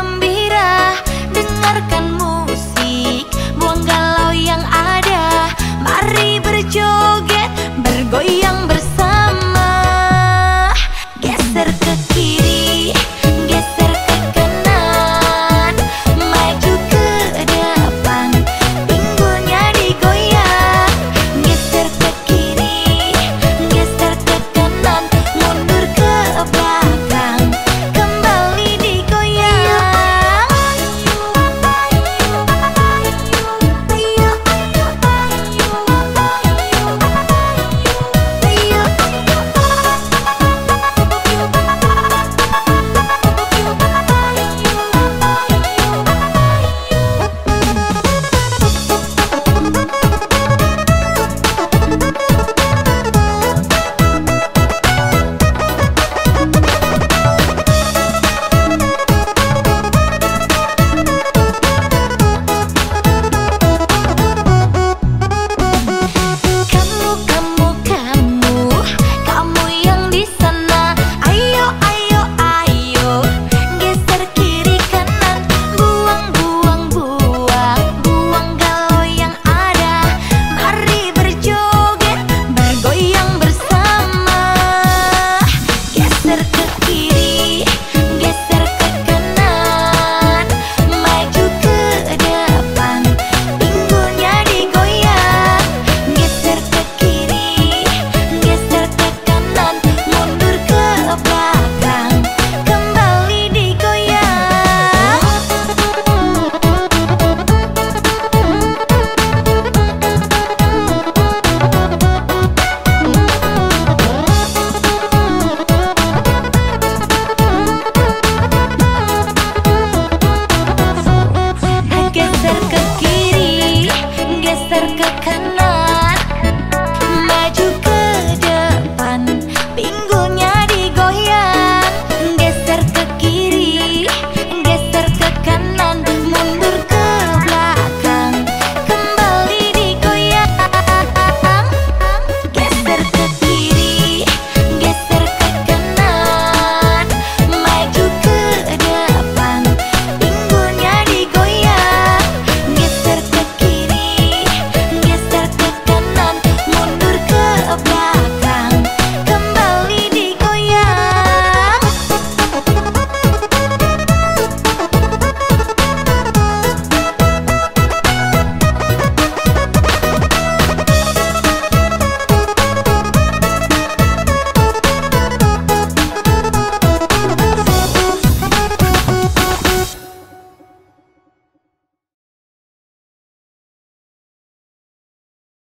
gembira. Dengarkan musik